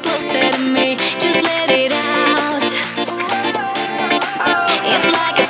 closer to me. Just let it out. It's like